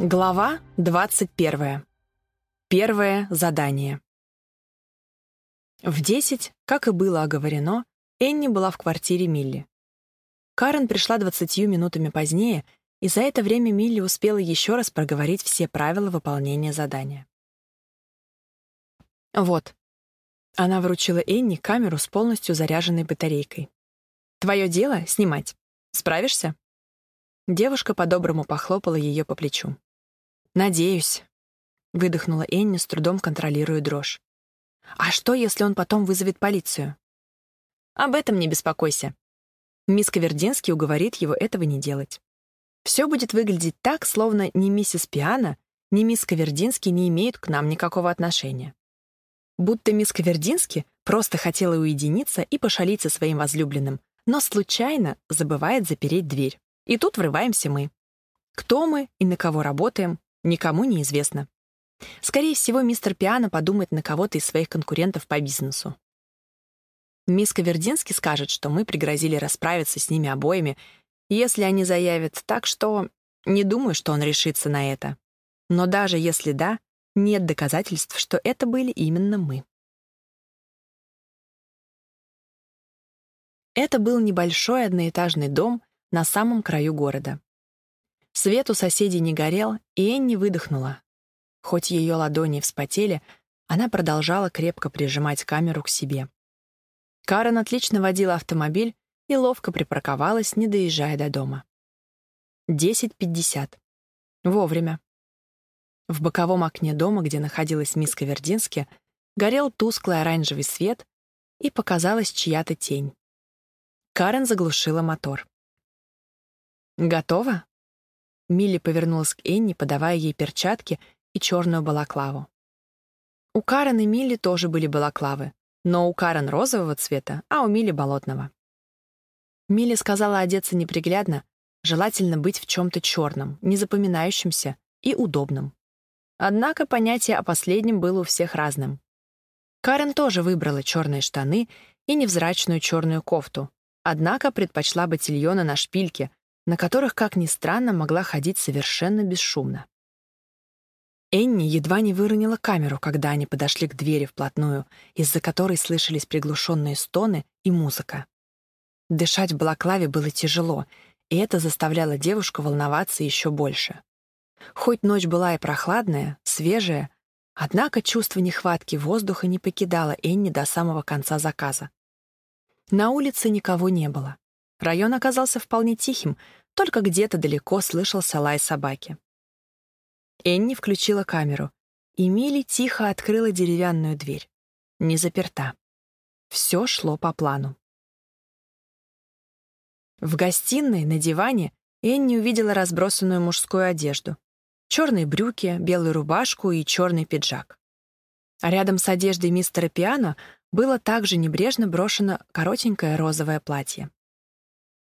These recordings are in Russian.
Глава 21. Первое задание. В 10, как и было оговорено, Энни была в квартире Милли. Карен пришла 20 минутами позднее, и за это время Милли успела еще раз проговорить все правила выполнения задания. «Вот». Она вручила Энни камеру с полностью заряженной батарейкой. «Твое дело — снимать. Справишься?» Девушка по-доброму похлопала ее по плечу. «Надеюсь», — выдохнула Энни, с трудом контролируя дрожь. «А что, если он потом вызовет полицию?» «Об этом не беспокойся». Мисс Кавердинский уговорит его этого не делать. Все будет выглядеть так, словно ни миссис Пиано, ни мисс Кавердинский не имеют к нам никакого отношения. Будто мисс Кавердинский просто хотела уединиться и пошалить со своим возлюбленным, но случайно забывает запереть дверь. И тут врываемся мы. Кто мы и на кого работаем, никому не известно. Скорее всего, мистер Пиано подумает на кого-то из своих конкурентов по бизнесу. Мисс Кавердинский скажет, что мы пригрозили расправиться с ними обоими, если они заявят так, что не думаю, что он решится на это. Но даже если да, нет доказательств, что это были именно мы. Это был небольшой одноэтажный дом на самом краю города. Свет у соседей не горел, и Энни выдохнула. Хоть ее ладони вспотели, она продолжала крепко прижимать камеру к себе. Карен отлично водила автомобиль и ловко припарковалась, не доезжая до дома. 10.50. Вовремя. В боковом окне дома, где находилась мисс Кавердински, горел тусклый оранжевый свет, и показалась чья-то тень. Карен заглушила мотор. «Готово?» Милли повернулась к Энни, подавая ей перчатки и черную балаклаву. У Карен и Милли тоже были балаклавы, но у Карен розового цвета, а у Милли болотного. Милли сказала одеться неприглядно, желательно быть в чем-то черном, незапоминающемся и удобном. Однако понятие о последнем было у всех разным. Карен тоже выбрала черные штаны и невзрачную черную кофту, однако предпочла ботильоны на шпильке, на которых, как ни странно, могла ходить совершенно бесшумно. Энни едва не выронила камеру, когда они подошли к двери вплотную, из-за которой слышались приглушенные стоны и музыка. Дышать в балаклаве было тяжело, и это заставляло девушку волноваться еще больше. Хоть ночь была и прохладная, свежая, однако чувство нехватки воздуха не покидало Энни до самого конца заказа. На улице никого не было. Район оказался вполне тихим, только где-то далеко слышался лай собаки. Энни включила камеру, и Милли тихо открыла деревянную дверь. Не заперта. Все шло по плану. В гостиной, на диване, Энни увидела разбросанную мужскую одежду. Черные брюки, белую рубашку и черный пиджак. Рядом с одеждой мистера Пиано было также небрежно брошено коротенькое розовое платье.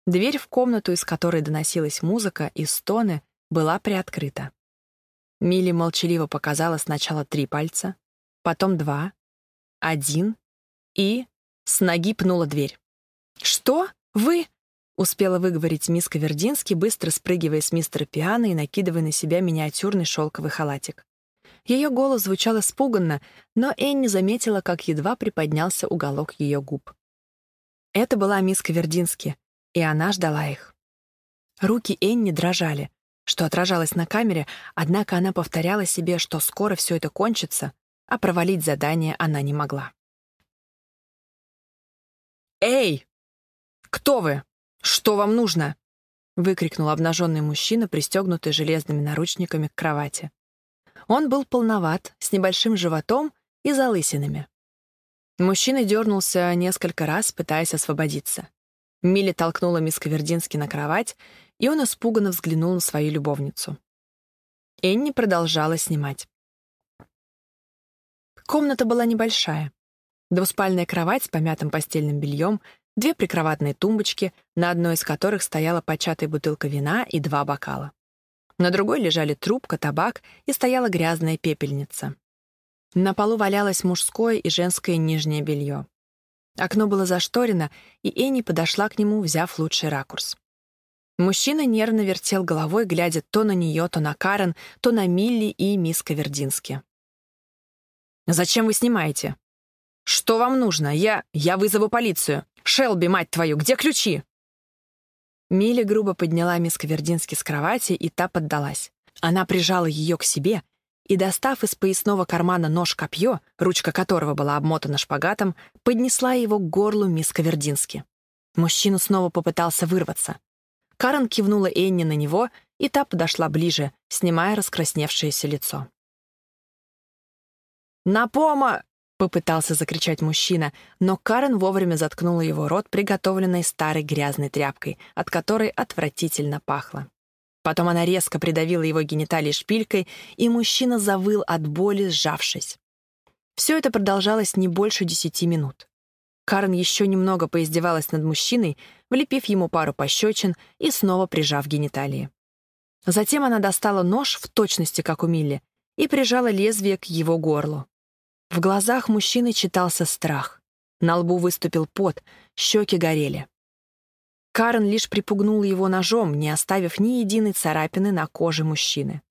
Дверь в комнату, из которой доносилась музыка и стоны, была приоткрыта. Милли молчаливо показала сначала три пальца, потом два, один и с ноги пнула дверь. «Что? Вы?» — успела выговорить мисс Кавердинский, быстро спрыгивая с мистера Пиано и накидывая на себя миниатюрный шелковый халатик. Ее голос звучал испуганно, но Энни заметила, как едва приподнялся уголок ее губ. Это была мисс Кавердински, и она ждала их. Руки Энни дрожали, что отражалось на камере, однако она повторяла себе, что скоро все это кончится, а провалить задание она не могла. «Эй! Кто вы? Что вам нужно?» — выкрикнул обнаженный мужчина, пристегнутый железными наручниками к кровати. Он был полноват, с небольшим животом и залысинами. Мужчина дернулся несколько раз, пытаясь освободиться. Милли толкнула мисс Кавердински на кровать, и он испуганно взглянул на свою любовницу. Энни продолжала снимать. Комната была небольшая. Двуспальная кровать с помятым постельным бельем, две прикроватные тумбочки, на одной из которых стояла початая бутылка вина и два бокала. На другой лежали трубка, табак и стояла грязная пепельница. На полу валялось мужское и женское нижнее белье. Окно было зашторено, и Энни подошла к нему, взяв лучший ракурс. Мужчина нервно вертел головой, глядя то на нее, то на Карен, то на Милли и мисс Кавердински. «Зачем вы снимаете?» «Что вам нужно? Я... я вызову полицию. Шелби, мать твою, где ключи?» Милли грубо подняла мисс Кавердински с кровати, и та поддалась. Она прижала ее к себе и, достав из поясного кармана нож-копье, ручка которого была обмотана шпагатом, поднесла его к горлу мисс Кавердински. Мужчина снова попытался вырваться. Карен кивнула Энни на него, и та подошла ближе, снимая раскрасневшееся лицо. «На пома!» — попытался закричать мужчина, но Карен вовремя заткнула его рот, приготовленной старой грязной тряпкой, от которой отвратительно пахло. Потом она резко придавила его гениталии шпилькой, и мужчина завыл от боли, сжавшись. Все это продолжалось не больше десяти минут. Карен еще немного поиздевалась над мужчиной, влепив ему пару пощечин и снова прижав гениталии. Затем она достала нож в точности, как у Милли, и прижала лезвие к его горлу. В глазах мужчины читался страх. На лбу выступил пот, щеки горели. Карен лишь припугнула его ножом, не оставив ни единой царапины на коже мужчины.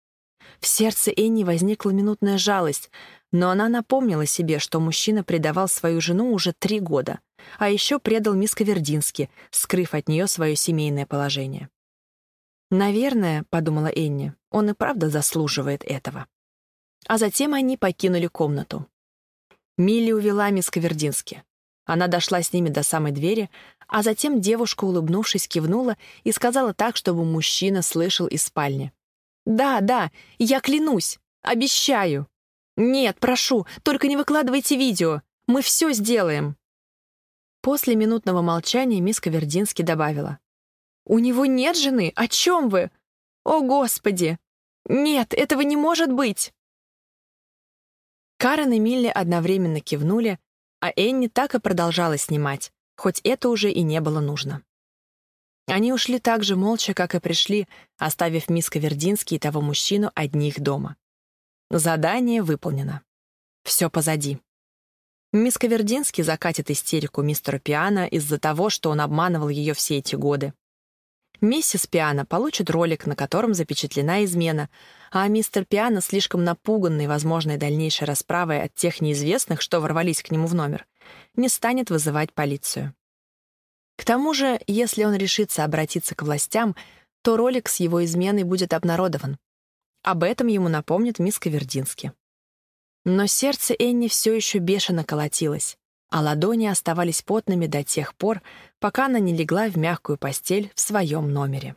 В сердце Энни возникла минутная жалость, но она напомнила себе, что мужчина предавал свою жену уже три года, а еще предал мисс Кавердински, скрыв от нее свое семейное положение. «Наверное», — подумала Энни, — «он и правда заслуживает этого». А затем они покинули комнату. Милли увела мисс Кавердински. Она дошла с ними до самой двери, а затем девушка, улыбнувшись, кивнула и сказала так, чтобы мужчина слышал из спальни. «Да, да, я клянусь, обещаю». «Нет, прошу, только не выкладывайте видео. Мы все сделаем». После минутного молчания мисс Кавердински добавила. «У него нет жены? О чем вы? О, Господи! Нет, этого не может быть!» Карен и Милли одновременно кивнули, а Энни так и продолжала снимать, хоть это уже и не было нужно. Они ушли так же молча, как и пришли, оставив мисс Кавердински и того мужчину одних дома. Задание выполнено. Все позади. Мисс Кавердинский закатит истерику мистеру Пиано из-за того, что он обманывал ее все эти годы. Миссис Пиано получит ролик, на котором запечатлена измена, а мистер Пиано, слишком напуганный возможной дальнейшей расправой от тех неизвестных, что ворвались к нему в номер, не станет вызывать полицию. К тому же, если он решится обратиться к властям, то ролик с его изменой будет обнародован. Об этом ему напомнит мисс Кавердински. Но сердце Энни все еще бешено колотилось, а ладони оставались потными до тех пор, пока она не легла в мягкую постель в своем номере.